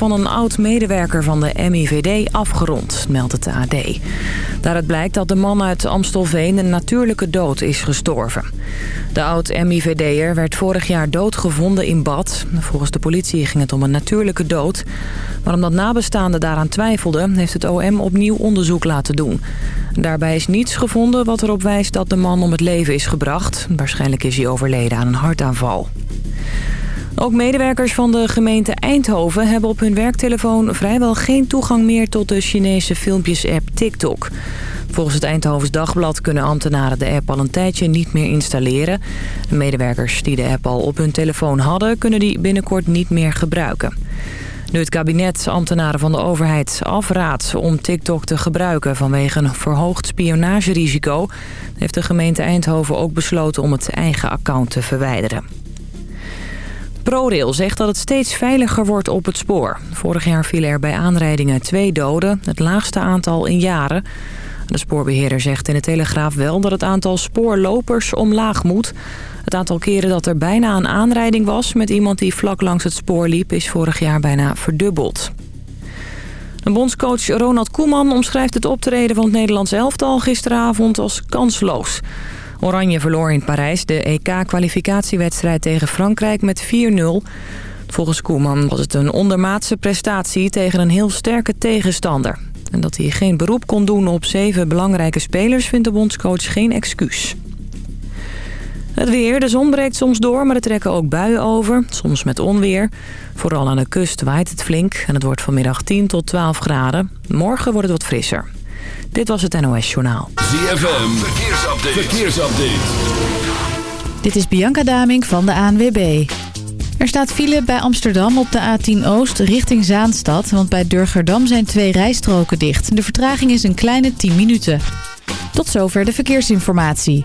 van een oud-medewerker van de MIVD afgerond, meldt het AD. Daaruit blijkt dat de man uit Amstelveen een natuurlijke dood is gestorven. De oud-MIVD'er werd vorig jaar doodgevonden in bad. Volgens de politie ging het om een natuurlijke dood. Maar omdat nabestaanden daaraan twijfelden... heeft het OM opnieuw onderzoek laten doen. Daarbij is niets gevonden wat erop wijst dat de man om het leven is gebracht. Waarschijnlijk is hij overleden aan een hartaanval. Ook medewerkers van de gemeente Eindhoven hebben op hun werktelefoon vrijwel geen toegang meer tot de Chinese filmpjes-app TikTok. Volgens het Eindhovens Dagblad kunnen ambtenaren de app al een tijdje niet meer installeren. De medewerkers die de app al op hun telefoon hadden, kunnen die binnenkort niet meer gebruiken. Nu het kabinet ambtenaren van de overheid afraadt om TikTok te gebruiken vanwege een verhoogd spionagerisico, heeft de gemeente Eindhoven ook besloten om het eigen account te verwijderen. ProRail zegt dat het steeds veiliger wordt op het spoor. Vorig jaar vielen er bij aanrijdingen twee doden, het laagste aantal in jaren. De spoorbeheerder zegt in de Telegraaf wel dat het aantal spoorlopers omlaag moet. Het aantal keren dat er bijna een aanrijding was met iemand die vlak langs het spoor liep... is vorig jaar bijna verdubbeld. De bondscoach Ronald Koeman omschrijft het optreden van het Nederlands elftal gisteravond als kansloos. Oranje verloor in Parijs de EK-kwalificatiewedstrijd tegen Frankrijk met 4-0. Volgens Koeman was het een ondermaatse prestatie tegen een heel sterke tegenstander. En dat hij geen beroep kon doen op zeven belangrijke spelers vindt de bondscoach geen excuus. Het weer, de zon breekt soms door, maar er trekken ook buien over. Soms met onweer. Vooral aan de kust waait het flink en het wordt vanmiddag 10 tot 12 graden. Morgen wordt het wat frisser. Dit was het NOS Journaal. ZFM, verkeersupdate. verkeersupdate. Dit is Bianca Daming van de ANWB. Er staat file bij Amsterdam op de A10 Oost richting Zaanstad... want bij Durgerdam zijn twee rijstroken dicht. De vertraging is een kleine 10 minuten. Tot zover de verkeersinformatie.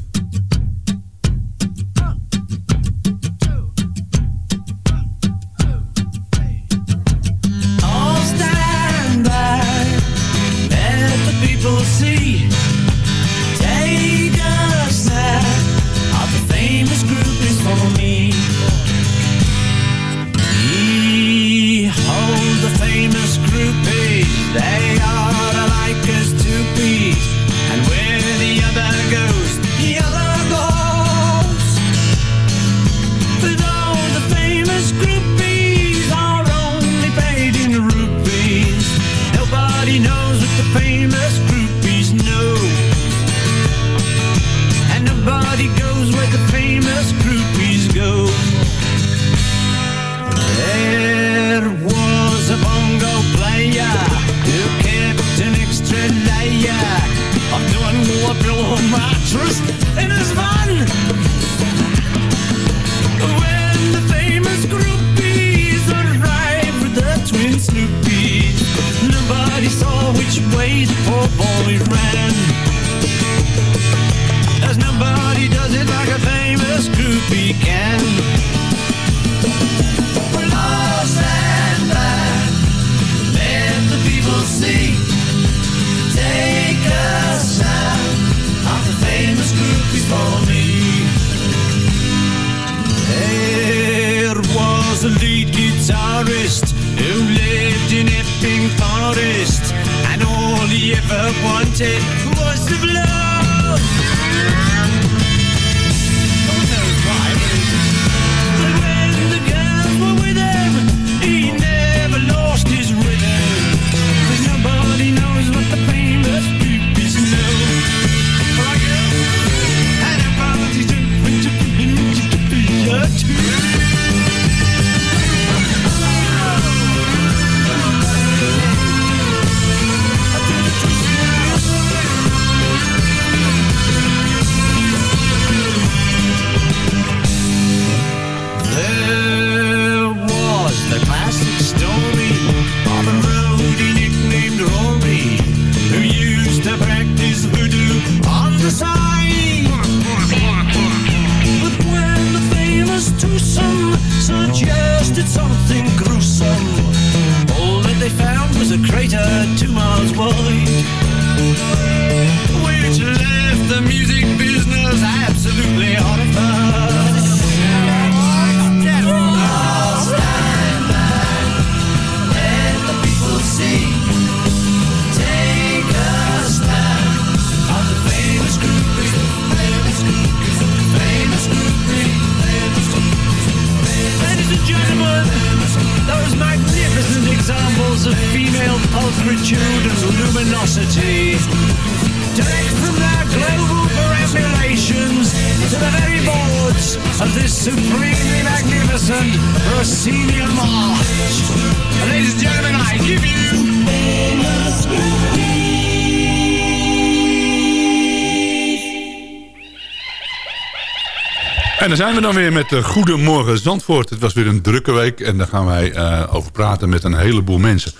Dan zijn we dan weer met de Goedemorgen Zandvoort. Het was weer een drukke week en daar gaan wij eh, over praten met een heleboel mensen.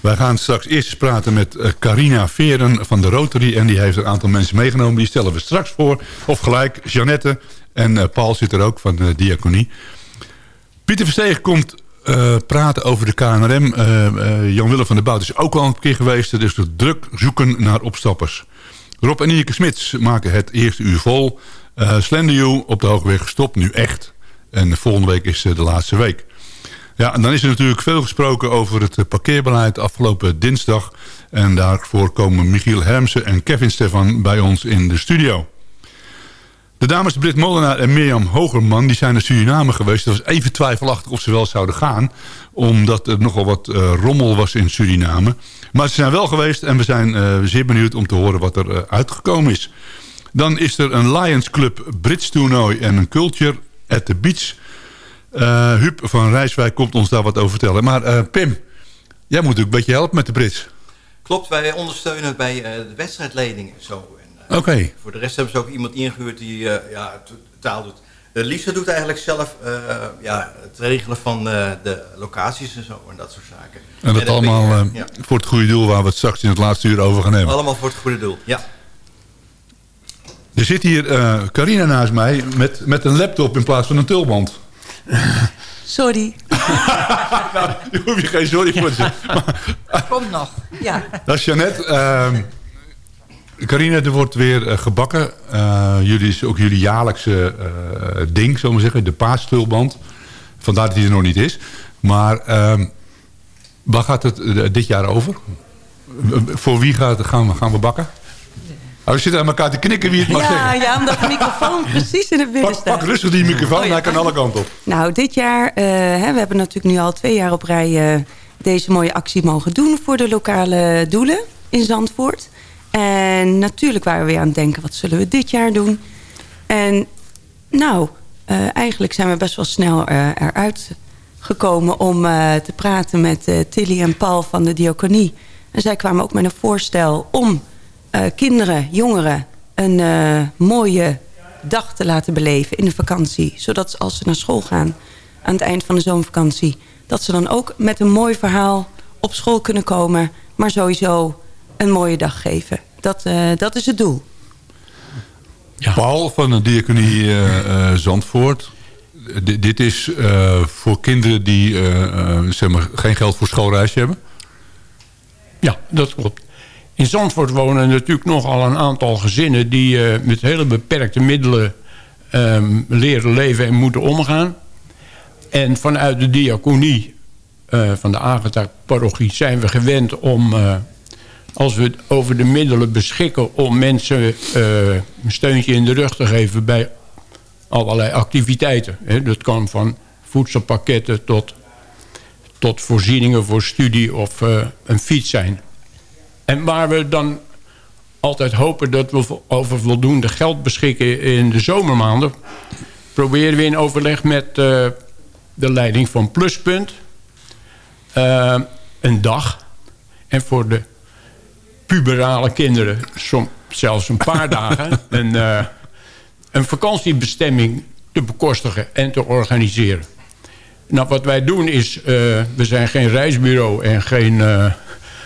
Wij gaan straks eerst praten met eh, Carina Veren van de Rotary. En die heeft een aantal mensen meegenomen. Die stellen we straks voor. Of gelijk, Jeannette en eh, Paul zit er ook van de Diaconie. Pieter Versteeg komt eh, praten over de KNRM. Eh, eh, Jan-Willem van der Bout is ook al een keer geweest. Dus druk zoeken naar opstappers. Rob en Ineke Smits maken het eerste uur vol. Uh, Slenderju op de Hoogweg gestopt, nu echt. En volgende week is eh, de laatste week. Ja, en dan is er natuurlijk veel gesproken over het eh, parkeerbeleid afgelopen dinsdag. En daarvoor komen Michiel Hermsen en Kevin Stefan bij ons in de studio. De dames Britt Molenaar en Mirjam Hogerman die zijn naar Suriname geweest. Het was even twijfelachtig of ze wel zouden gaan. Omdat er nogal wat rommel was in Suriname. Maar ze zijn wel geweest en we zijn zeer benieuwd om te horen wat er uitgekomen is. Dan is er een Lions Club Brits toernooi en een Culture at the Beach. Eh Huub van Rijswijk komt ons daar wat over vertellen. Maar eh, Pim, jij moet ook een beetje helpen met de Brits. Klopt, wij ondersteunen bij eh, de wedstrijdleiding en zo. Oké. Voor de rest hebben ze ook iemand ingehuurd die ja, taal doet. Uh, Lisa doet eigenlijk zelf ja, het regelen van de locaties en zo en dat soort zaken. En dat allemaal ben je- ja, voor het goede doel waar we het straks in het laatste uur over gaan hebben. allemaal voor het goede doel. Ja. Er zit hier eh, Carina naast mij met, met een laptop in plaats van een tulband. Sorry, nou, daar hoef je geen sorry voor te zeggen. komt nog. Ja. Dat is Jeannette. Ehm Carina, er wordt weer eh, gebakken. Eh, jullie is ook jullie jaarlijkse ding, zullen we zeggen. De paastulband. Vandaar dat hij er nog niet is. Maar ehm, waar gaat het dit jaar over? Voor wie gaat, gaan, we, gaan we bakken? Oh, we zitten aan elkaar te knikken wie het mag Ja, zeggen. ja, omdat de microfoon precies in het midden Pak, pak staat. rustig die microfoon, Oh, ja. hij kan alle kanten op. Nou, dit jaar, eh, hè, we hebben natuurlijk nu al twee jaar op rij... eh, deze mooie actie mogen doen voor de lokale doelen in Zandvoort. En natuurlijk waren we weer aan het denken, wat zullen we dit jaar doen? En nou, eh, eigenlijk zijn we best wel snel eruit gekomen... om te praten met Tilly en Paul van de Diaconie. En zij kwamen ook met een voorstel om eh, kinderen, jongeren... een eh, mooie dag te laten beleven in de vakantie. Zodat ze, als ze naar school gaan aan het eind van de zomervakantie... dat ze dan ook met een mooi verhaal op school kunnen komen... maar sowieso een mooie dag geven. Dat, eh, dat is het doel. Paul van de Diaconie eh, eh, Zandvoort. D- dit is eh, voor kinderen die zeg maar, geen geld voor schoolreisje hebben. Ja, dat klopt. In Zandvoort wonen natuurlijk nogal een aantal gezinnen... die eh, met hele beperkte middelen ehm, leren leven en moeten omgaan. En vanuit de diaconie eh, van de Agatha-parochie zijn we gewend om... eh, als we over de middelen beschikken om mensen een steuntje in de rug te geven... bij allerlei activiteiten. Hè. Dat kan van voedselpakketten tot tot voorzieningen voor studie of een fiets zijn. En waar we dan altijd hopen dat we over voldoende geld beschikken in de zomermaanden... proberen we in overleg met eh, de leiding van Pluspunt... eh, een dag en voor de puberale kinderen som, zelfs een paar dagen... een, eh, een vakantiebestemming te bekostigen en te organiseren. Nou, wat wij doen is... we zijn geen reisbureau en geen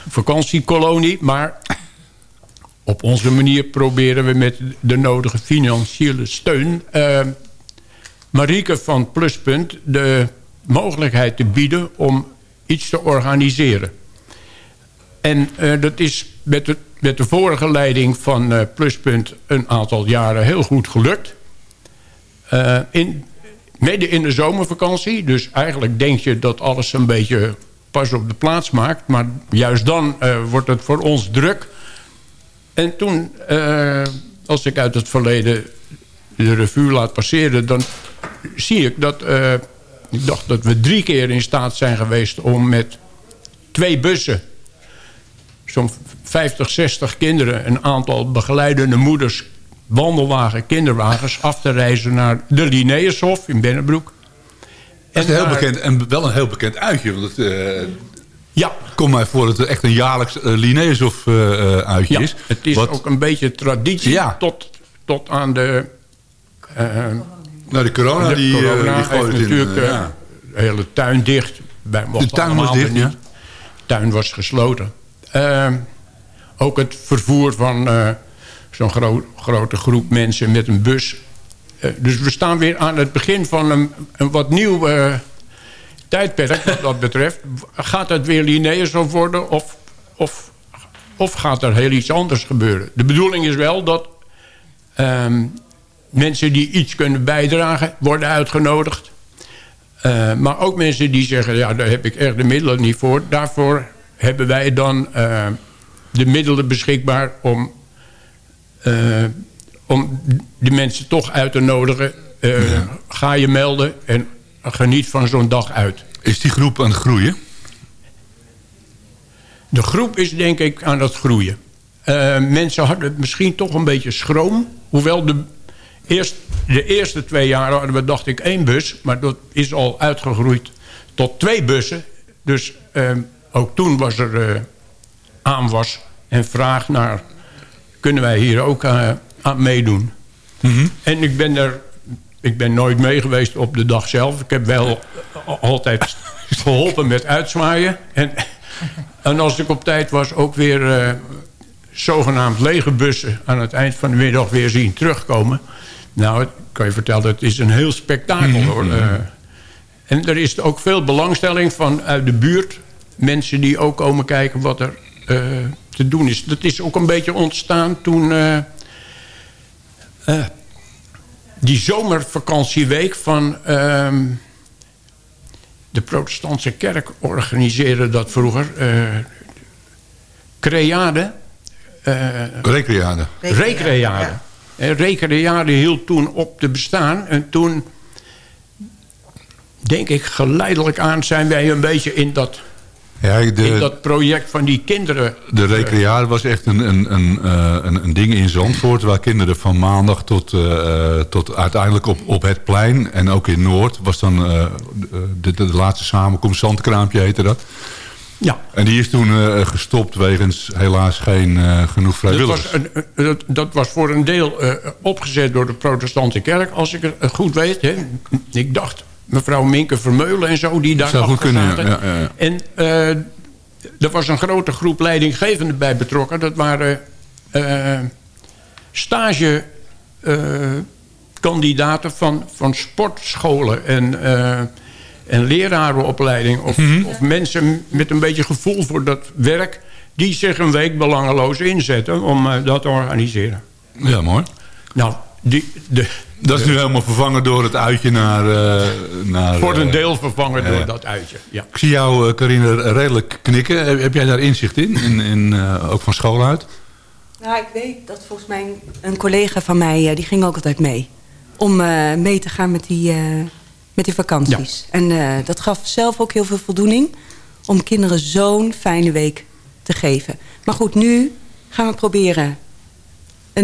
vakantiekolonie... maar op onze manier proberen we met de nodige financiële steun... eh, Marieke van Pluspunt de mogelijkheid te bieden om iets te organiseren. En eh, dat is met de, met de vorige leiding van eh, Pluspunt een aantal jaren heel goed gelukt. Eh, in, in de zomervakantie. Dus eigenlijk denk je dat alles een beetje pas op de plaats maakt. Maar juist dan eh, wordt het voor ons druk. En toen, eh, als ik uit het verleden de revue laat passeren... dan zie ik dat... eh, ik dacht dat we drie keer in staat zijn geweest om met twee bussen... zo'n 50, 60 kinderen, een aantal begeleidende moeders... wandelwagen, kinderwagens, af te reizen naar de Linnaeushof in Bennebroek. Dat is een heel bekend, en wel een heel bekend uitje. Want het eh, Ja, komt mij voor dat het echt een jaarlijks uh, eh, eh, uitje ja, is. het is Wat- ook een beetje traditie Ja. tot, tot aan de... Nou, de corona, de die, corona die heeft in. natuurlijk ja. de hele tuin dicht. Mochten De tuin was dicht, niet. ja. De tuin was gesloten. Ehm, ook het vervoer van zo'n gro- grote groep mensen met een bus. Eh, dus we staan weer aan het begin van een, een wat nieuw eh, tijdperk wat dat betreft. Gaat het weer Linnaeushof worden of, of, of gaat er heel iets anders gebeuren? De bedoeling is wel dat ehm, mensen die iets kunnen bijdragen worden uitgenodigd. Eh, maar ook mensen die zeggen, ja, daar heb ik echt de middelen niet voor. Daarvoor hebben wij dan de middelen beschikbaar om, om die mensen toch uit te nodigen. Eh, Ga je melden en geniet van zo'n dag uit. Is die groep aan het groeien? De groep is denk ik aan het groeien. Eh, mensen hadden misschien toch een beetje schroom. Hoewel de, eerst, de eerste twee jaar hadden we dacht ik één bus. Maar dat is al uitgegroeid tot twee bussen. Dus eh, ook toen was er eh, aanwas en vraag naar... kunnen wij hier ook aan meedoen? En ik ben er... Ik ben nooit mee geweest op de dag zelf. Ik heb wel altijd geholpen met uitzwaaien. En, en als ik op tijd was, ook weer eh, zogenaamd lege bussen... aan het eind van de middag weer zien terugkomen. Nou, ik kan je vertellen, het is een heel spektakel. hoor. Eh, en er is ook veel belangstelling van uit de buurt. Mensen die ook komen kijken wat er eh, te doen is. Dat is ook een beetje ontstaan toen... eh, die zomervakantieweek van... ehm, de protestantse kerk organiseerde dat vroeger. eh Creade. eh, Recreade. Recreade. Recreade hield toen op te bestaan. En toen, denk ik, geleidelijk aan zijn wij een beetje in dat, Ja, in de, dat project van die kinderen. de Recreade was echt een, een, een, eh, een, een ding in Zandvoort... waar kinderen van maandag tot, eh, eh, tot uiteindelijk op, op het plein... en ook in Noord was dan de, de, de laatste samenkomst... Zandkraampje heette dat. Ja, En die is toen gestopt wegens helaas geen genoeg dat vrijwilligers. was, een, dat, dat was voor een deel opgezet door de protestantse kerk, als ik het goed weet. Hè. Ik dacht, mevrouw Minke Vermeulen en zo, die daar Zou goed kunnen, ja. En eh, er was een grote groep leidinggevenden bij betrokken. Dat waren eh stage eh, kandidaten van, van sportscholen en, en lerarenopleiding. Of, of mensen met een beetje gevoel voor dat werk... die zich een week belangeloos inzetten om dat te organiseren. Ja, mooi. Nou, die, de, Dat is nu helemaal vervangen door het uitje naar... eh, naar voor een eh, deel vervangen door dat uitje. Ja. Ik zie jou, eh, Carine, redelijk knikken. Heb, heb jij daar inzicht in? in, in eh, ook van school uit? Nou, ik weet dat volgens mij een collega van mij, eh, die ging ook altijd mee. Om eh, mee te gaan met die, eh, met die vakanties. En eh, dat gaf zelf ook heel veel voldoening. Om kinderen zo'n fijne week te geven. Maar goed, nu gaan we proberen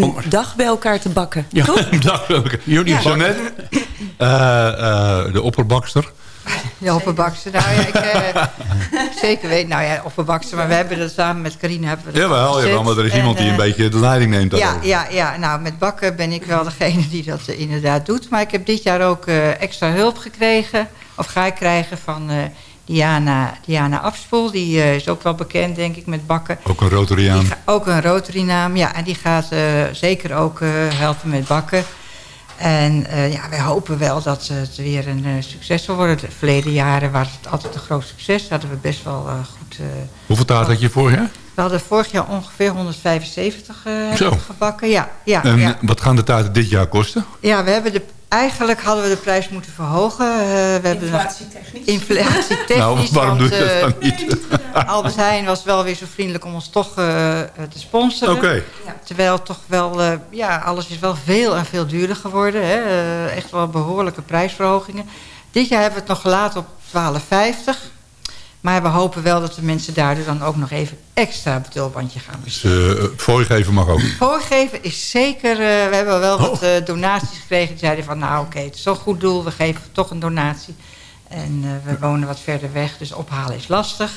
een dag bij elkaar te bakken. Ja. Toch? Dag, oké. Jullie Ja. Jeannette, eh, eh, de opperbakster. Ja, opperbakster. Nou ja, ik eh, zeker weet. Nou ja, opperbakster. Maar we hebben dat samen met Carine hebben we dat Jawel, opgezet. jawel, maar er is En, iemand die een beetje de leiding neemt Ja, daarover. ja, ja, nou met bakken ben ik wel degene die dat inderdaad doet. Maar ik heb dit jaar ook eh, extra hulp gekregen of ga ik krijgen van eh, Diana, Diana Afspoel. Die eh, is ook wel bekend, denk ik, met bakken. Ook een Rotariaan. Ook een Rotary naam, ja. En die gaat eh, zeker ook eh, helpen met bakken. En ja, wij hopen wel dat het weer een succes zal worden. De verleden jaren was het altijd een groot succes. Hadden we best wel goed... Hoeveel taart had je vorig jaar? we hadden vorig jaar ongeveer 175 eh, hebben Zo. we gebakken. Ja, ja, En ja. wat gaan de taarten dit jaar kosten? ja we hebben de, eigenlijk hadden we de prijs moeten verhogen. We hebben Inflatietechnisch. Inflatietechnisch. Nou, waarom doe je dat eh, dan niet? Albert Heijn was wel weer zo vriendelijk om ons toch eh, te sponsoren. Oké. Terwijl toch wel, eh, ja, alles is wel veel en veel duurder geworden. Hè? Echt wel behoorlijke prijsverhogingen. Dit jaar hebben we het nog gelaten op 12,50. Maar we hopen wel dat de mensen daardoor dan ook nog even extra betulbandje gaan bestellen. Dus uh, voorgeven mag ook. Voorgeven is zeker... eh, we hebben wel Oh. wat eh, donaties gekregen. Die zeiden van, nou oké, het is zo'n goed doel. We geven toch een donatie. En eh, we wonen wat verder weg, dus ophalen is lastig.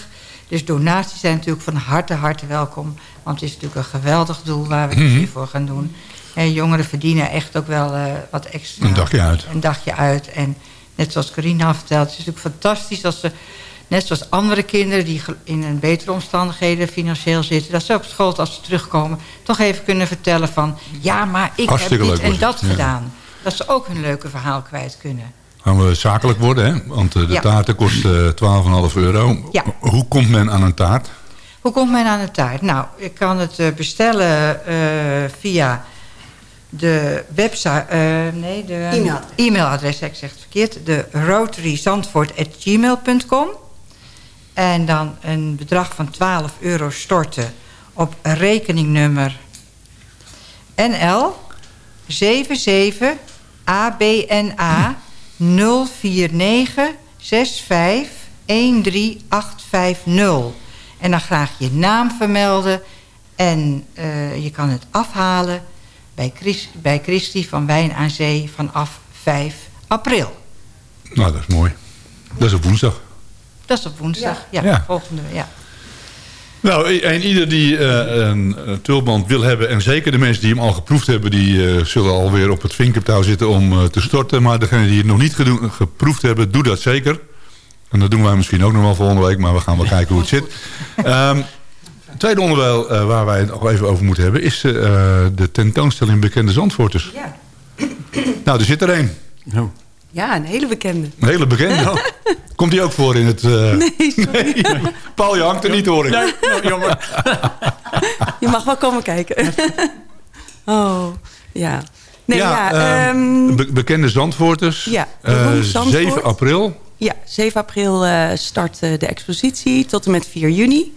Dus donaties zijn natuurlijk van harte, harte welkom. Want het is natuurlijk een geweldig doel waar we het Mhm. hier voor gaan doen. En jongeren verdienen echt ook wel eh, wat extra. Een dagje uit. Een dagje uit. En net zoals Corina vertelt, het is natuurlijk fantastisch als ze... Net zoals andere kinderen die in een betere omstandigheden financieel zitten... dat ze op school, als ze terugkomen, toch even kunnen vertellen van... ja, maar ik Hartstikke heb leuk dit en dat ja. gedaan. Dat ze ook hun leuke verhaal kwijt kunnen. Gaan we zakelijk worden, hè? Want eh, de Ja. taarten kosten 12,5 euro. Ja. Hoe komt men aan een taart? Hoe komt men aan de taart? Nou, ik kan het eh, bestellen eh, via de website... eh, nee, de E-mailadres. e-mailadres, ik zeg het verkeerd. De rotaryzandvoort.gmail.com En dan een bedrag van 12 euro storten op rekeningnummer NL 77 ABNA 049 65 13850. En dan graag je naam vermelden. En eh, je kan het afhalen bij, Chris, bij Christy van Wijn aan Zee vanaf 5 april. Nou, dat is mooi. Dat is op woensdag. Dat is op woensdag. Ja, Ja. volgende. Ja. Nou, en ieder die eh, een eh, tulband wil hebben... en zeker de mensen die hem al geproefd hebben... die eh, zullen alweer op het vinkertouw zitten om eh, te storten. Maar degenen die het nog niet geproefd hebben, doe dat zeker. En dat doen wij misschien ook nog wel volgende week... maar we gaan wel kijken hoe het zit. Ehm, het tweede onderwerp eh, waar wij het nog even over moeten hebben... is eh, de tentoonstelling Bekende Zandvoorters. Ja. Nou, er zit er een. Ja, een hele bekende. Een hele bekende. Komt die ook voor in het... eh, Nee, sorry. Paul, je hangt er niet hoor ik. Nee, jammer. Je mag wel komen kijken. oh, ja. Nee, ja, ehm, ehm, be- bekende Zandvoorters. Ja, Eh, Zandvoort. 7 april. Ja, 7 april eh, start eh, de expositie tot en met 4 juni.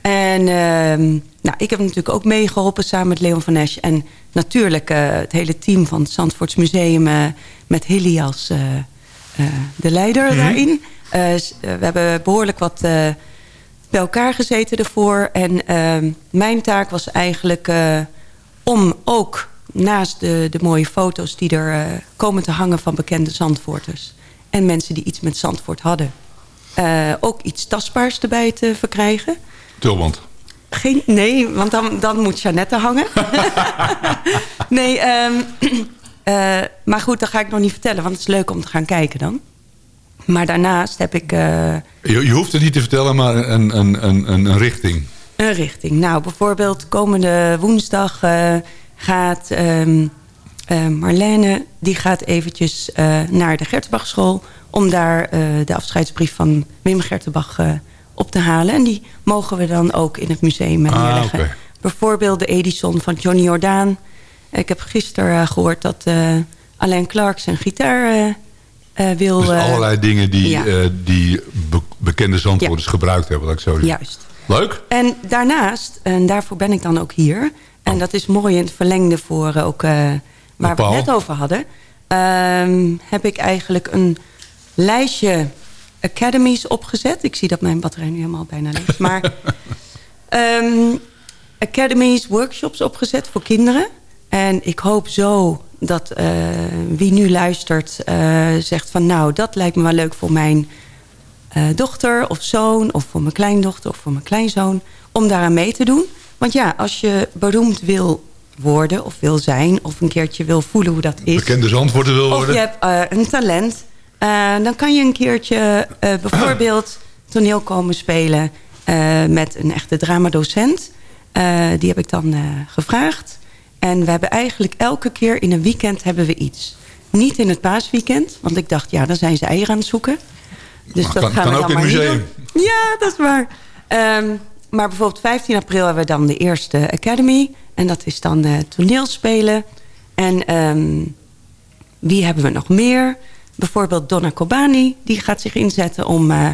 En ehm, nou, ik heb natuurlijk ook meegeholpen samen met Leon van Esch. En natuurlijk eh, het hele team van het Zandvoorts Museum... eh, met Hilly als eh, de leider daarin. S- eh, we hebben behoorlijk wat bij elkaar gezeten ervoor. En ehm, mijn taak was eigenlijk om ook naast de, de mooie foto's... die er komen te hangen van bekende Zandvoorters... en mensen die iets met Zandvoort hadden... ook iets tastbaars erbij te verkrijgen. Tulband. Geen, nee, want dan, dan moet Jeannette hangen. nee, ehm, eh, maar goed, dat ga ik nog niet vertellen... want het is leuk om te gaan kijken dan. Maar daarnaast heb ik... eh, Je, je hoeft het niet te vertellen, maar een, een, een, een, een richting. Een richting. Nou, bijvoorbeeld komende woensdag eh, gaat eh, Marlene... die gaat eventjes naar de Gertenbachschool... om daar de afscheidsbrief van Wim Gertenbach op te halen. En die mogen we dan ook in het museum Ah, neerleggen. Bijvoorbeeld de Edison van Johnny Jordaan. Ik heb gisteren eh, gehoord dat eh Alain Clark zijn gitaar eh, wil... Dus allerlei dingen die, ja. die be- bekende Zandvoorters gebruikt hebben, laat ik zo. Juist. Leuk. En daarnaast, en daarvoor ben ik dan ook hier... en Oh. dat is mooi in het verlengde voor ook waar we het net over hadden... ehm, heb ik eigenlijk een lijstje academies opgezet. Ik zie dat mijn batterij nu helemaal bijna leeg is. Maar ehm, academies, workshops opgezet voor kinderen. En ik hoop zo dat eh, wie nu luistert eh, zegt van... nou, dat lijkt me wel leuk voor mijn eh, dochter of zoon... of voor mijn kleindochter of voor mijn kleinzoon... om daaraan mee te doen. Want ja, als je beroemd wil worden of wil zijn... of een keertje wil voelen hoe dat is... Bekende Zandvoorter wil of worden. je hebt eh, een talent... Eh, dan kan je een keertje eh, bijvoorbeeld toneel komen spelen... eh, met een echte dramadocent. Die heb ik dan gevraagd. En we hebben eigenlijk elke keer in een weekend hebben we iets. Niet in het paasweekend, want ik dacht, ja, dan zijn ze eieren aan het zoeken. Dus Maar dat kan- gaan kan we ook dan in het museum. doen. Ja, dat is waar. Ehm, maar bijvoorbeeld 15 april hebben we dan de eerste Academy. En dat is dan eh toneelspelen. En ehm, wie hebben we nog meer? Bijvoorbeeld Donna Kobani. Die gaat zich inzetten om eh,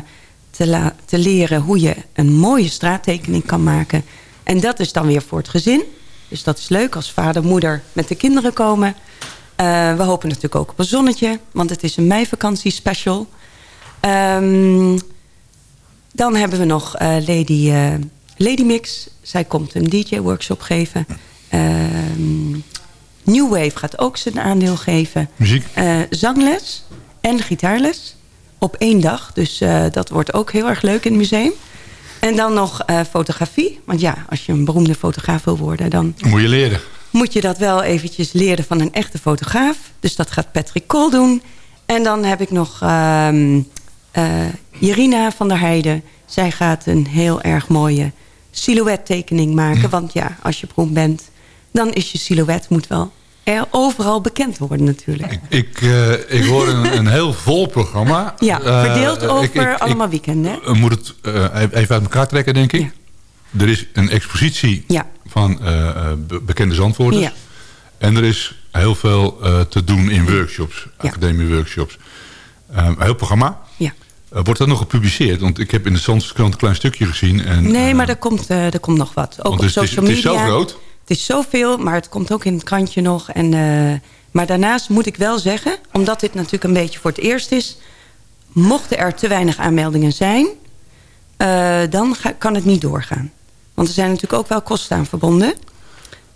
te, te leren hoe je een mooie straattekening kan maken. En dat is dan weer voor het gezin. Dus dat is leuk als vader, moeder met de kinderen komen. Eh, we hopen natuurlijk ook op een zonnetje. Want het is een meivakantie special. Ehm, dan hebben we nog eh, Lady, Lady Mix. Zij komt een DJ-workshop geven. Ehm, New Wave gaat ook zijn aandeel geven. Muziek. Zangles en gitaarles op één dag. Dus eh, dat wordt ook heel erg leuk in het museum. En dan nog eh, fotografie. Want ja, als je een beroemde fotograaf wil worden... dan Moet je leren. moet je dat wel eventjes leren van een echte fotograaf. Dus dat gaat Patrick Kool doen. En dan heb ik nog ehm eh, Irina van der Heijden. Zij gaat een heel erg mooie silhouettekening maken. Want ja, als je beroemd bent, dan is je silhouet moet wel er overal bekend worden natuurlijk. Ik, eh, ik hoor een, een heel vol programma. Ja, Eh, verdeeld ik- over ik- ik- allemaal weekenden. Ik moet het eh, even uit elkaar trekken, denk ik. Er is een expositie Ja. van be- bekende zandwoorders. Ja. En er is heel veel te doen in workshops, academie-workshops. Heel programma. Ja. Wordt dat nog gepubliceerd? Want ik heb in de Zandvoortskrant een klein stukje gezien. En, Nee, maar er komt, er komt nog wat. Ook op het is- social het is media. zo groot. Het is zoveel, maar het komt ook in het krantje nog. En, eh, maar daarnaast moet ik wel zeggen, omdat dit natuurlijk een beetje voor het eerst is... mochten er te weinig aanmeldingen zijn, eh, dan kan het niet doorgaan. Want er zijn natuurlijk ook wel kosten aan verbonden.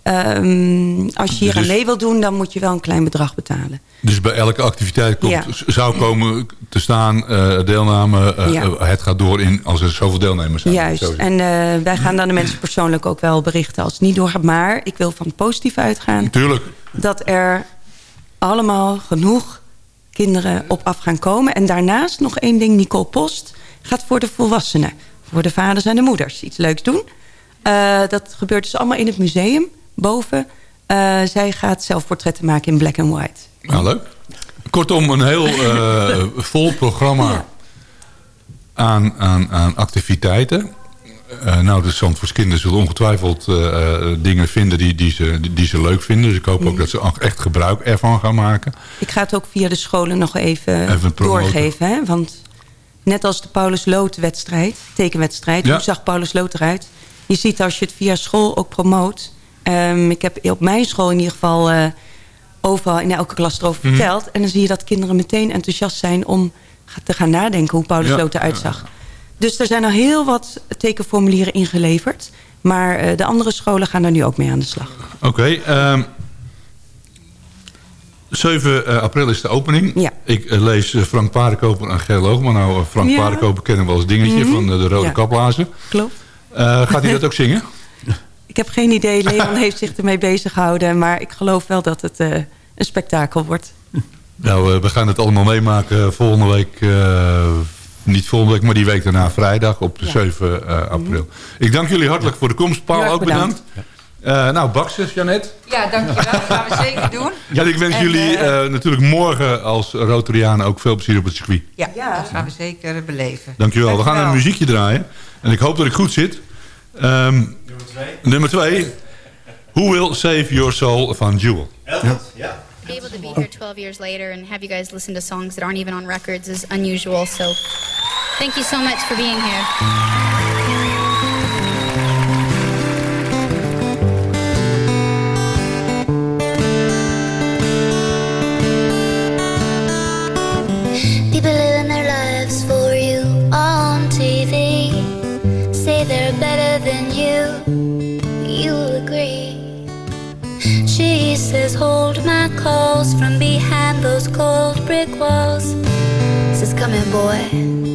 Ehm, als je hier aan Dus- mee wil doen, dan moet je wel een klein bedrag betalen. Dus bij elke activiteit komt, Ja. zou komen te staan eh, deelname. eh, Ja. eh, het gaat door in als er zoveel deelnemers zijn. Juist. En wij gaan dan de mensen persoonlijk ook wel berichten als het niet doorgaat. Maar ik wil van het positief uitgaan. Tuurlijk. Dat er allemaal genoeg kinderen op af gaan komen. En daarnaast nog één ding. Nicole Post gaat voor de volwassenen. Voor de vaders en de moeders. Iets leuks doen. Dat gebeurt dus allemaal in het museum. Boven. Eh, zij gaat zelfportretten maken in black and white. Nou, leuk. Kortom, een heel eh, vol programma aan, aan, aan activiteiten. Eh, nou, de Zandvoorts kinderen zullen ongetwijfeld dingen vinden die, die, ze, die, die ze leuk vinden. Dus ik hoop ook dat ze echt gebruik ervan gaan maken. Ik ga het ook via de scholen nog even, doorgeven. Hè? Want net als de Paulus Lood wedstrijd, tekenwedstrijd... Ja. hoe zag Paulus Lood eruit? Je ziet als je het via school ook promoot... Ehm, ik heb op mijn school in ieder geval eh, overal in elke klas erover Mhm. verteld. En dan zie je dat kinderen meteen enthousiast zijn... om te gaan nadenken hoe Paulus Ja. Eruit zag. Dus er zijn al heel wat tekenformulieren ingeleverd. Maar eh, de andere scholen gaan er nu ook mee aan de slag. Oké. ehm, 7 eh, april is de opening. Ja. Ik lees Frank Paardenkoper en Ger Loogman. Nou, Frank Ja. Paardenkoper kennen we als dingetje Mhm. van de Rode Ja. Kaplazen. Klopt. Gaat hij dat ook zingen? Ik heb geen idee. Leon heeft zich ermee bezig gehouden. Maar ik geloof wel dat het eh, een spektakel wordt. Nou, eh, we gaan het allemaal meemaken volgende week. eh, niet volgende week, maar die week daarna vrijdag op de 7 eh, april. Ik dank jullie hartelijk voor de komst. Paul ook bedankt. Eh, nou, Baxes, Janet. Ja, dankjewel. Dat gaan we zeker doen. Ja, ik wens En, jullie natuurlijk morgen als Rotarianen ook veel plezier op het circuit. Ja, dat gaan we zeker beleven. Dankjewel. We gaan een muziekje draaien. En ik hoop dat ik goed zit. Ehm, nummer 2. Who Will Save Your Soul van Jewel. To be able to be here 12 years later and have you guys listen to songs that aren't even on records is unusual. So thank you so much for being here. Calls from behind those cold brick walls. Says, Come here, boy,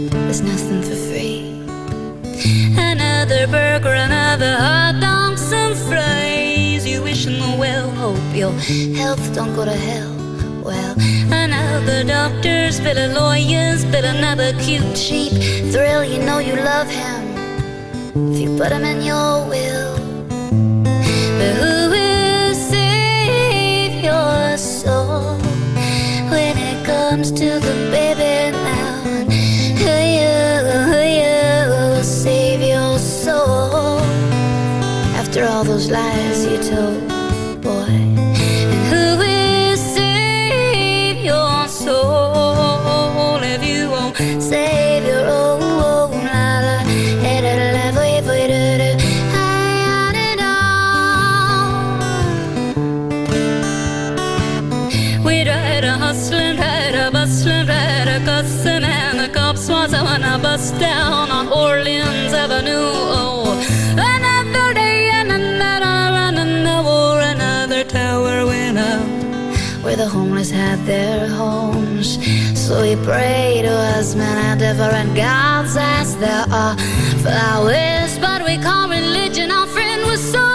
there's nothing for free. Another burger, another hot dog, some fries. You wish in the well, hope your health don't go to hell Well, another doctor's bill, a lawyer's bill, another cute, cheap thrill. You know you love him if you put him in your will. But who comes to the baby now? Who you, who you will save your soul after all those lies you told, their homes. So we pray to as many different gods as there are flowers, but we call religion our friend. We're so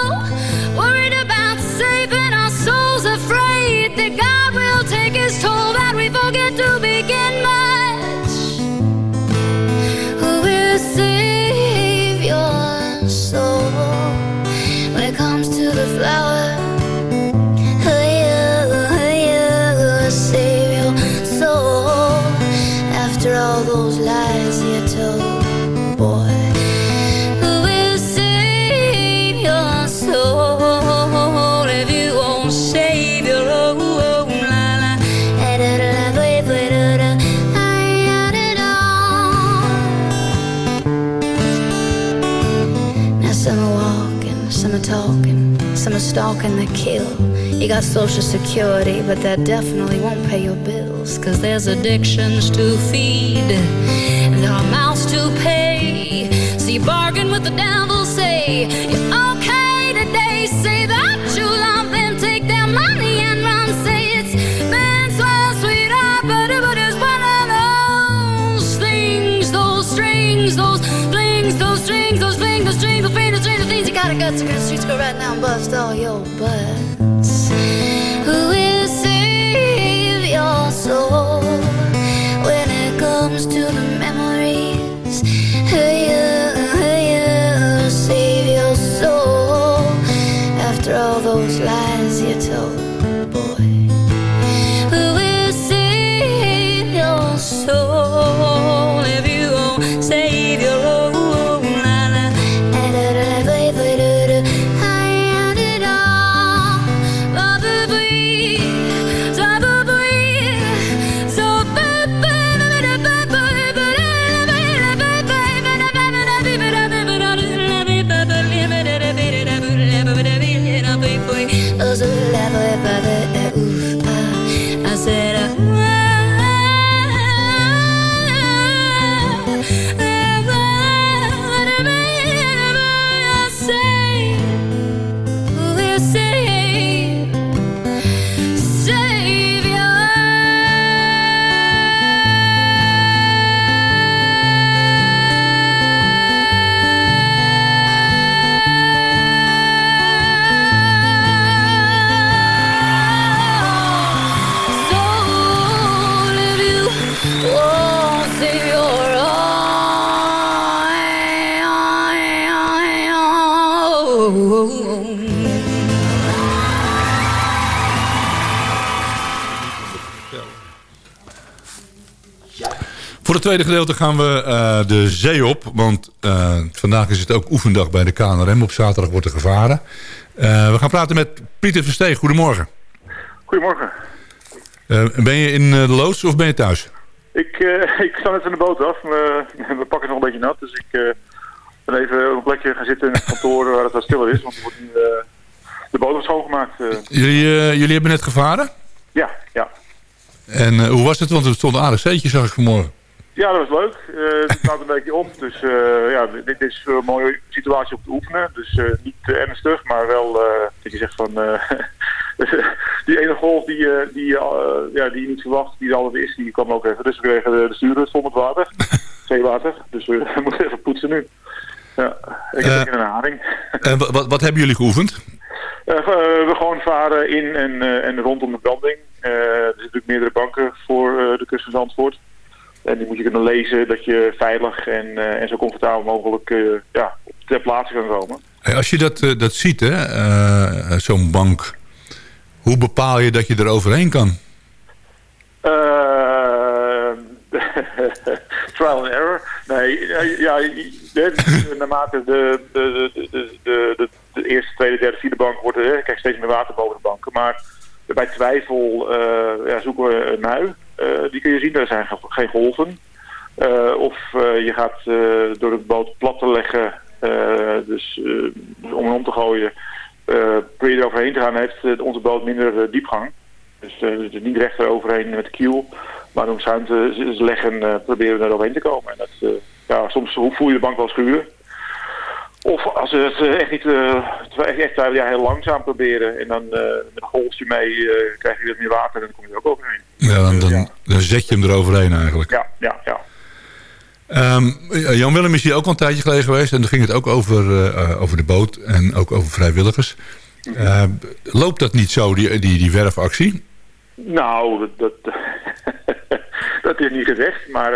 worried about saving our souls, afraid that God will take his toll, that we forget to begin stalking the kill. You got social security, but that definitely won't pay your bills. Cause there's addictions to feed, and there are mouths to pay. So you bargain with the devil, say, You're okay today, say gotta go to the streets, go right now and bust all your butts. Who will save your soul tweede gedeelte gaan we eh, de zee op. Want eh, vandaag is het ook oefendag bij de KNRM. Op zaterdag wordt er gevaren. Eh, we gaan praten met Pieter Versteeg. Goedemorgen. Goedemorgen. Ben je in de loods of ben je thuis? Ik, ik sta net van de boot af. We, we pakken nog een beetje nat. Dus ik ben even op een plekje gaan zitten in het kantoor waar het wat stiller is. Want er wordt nu de boot wordt schoongemaakt. Jullie, jullie hebben net gevaren? ja, ja. En hoe was het? Want er stond een aardig zeetje, zag ik vanmorgen. Ja, dat was leuk. Eh, het gaat een beetje om. Dus eh, ja, dit, is een mooie situatie om te oefenen. Dus eh, niet te ernstig, maar wel dat je zegt van... die ene golf die, die, ja, die je niet verwacht, die er altijd is, die kwam ook even. Dus we kregen de, de sturen vol met water, zeewater. Dus we moeten even poetsen nu. Ja, ik heb een haring. En wa- wat, wat hebben jullie geoefend? We gewoon varen in en, en rondom de branding. Er zitten natuurlijk meerdere banken voor de kust van Zandvoort. En die moet je kunnen lezen dat je veilig en, eh, en zo comfortabel mogelijk eh, ja, ter plaatse kan komen. Hey, als je dat, eh, dat ziet, hè, zo'n bank... hoe bepaal je dat je er overheen kan? Trial and error. Nee, ja, naarmate de, de, de, de, eerste, tweede, derde, vierde bank wordt er hè, krijg je steeds meer water boven de banken. Maar bij twijfel ja, zoeken we een mui. Eh, die kun je zien, daar zijn ge- geen golven. Eh, of eh, je gaat door de boot plat te leggen, dus om hem om te gooien, probeer je er overheen te gaan, heeft onze boot minder diepgang. Dus is niet recht eroverheen met de kiel, maar om schuin te leggen proberen we er overheen te komen. En dat, ja, soms voel je de bank wel schuren. Of als we het eh, echt niet, eh, echt, echt ja, heel langzaam proberen en dan eh, met een golfje mee krijg je wat meer water en dan kom je er ook overheen. Ja, dan, dan, dan zet je hem eroverheen eigenlijk. Ja, ja, ja. Ehm, Jan Willem is hier ook al een tijdje geleden geweest. En dan ging het ook over, over de boot en ook over vrijwilligers. Eh, loopt dat niet zo, die, die, die werfactie? Nou, dat, dat, dat is niet gezegd, maar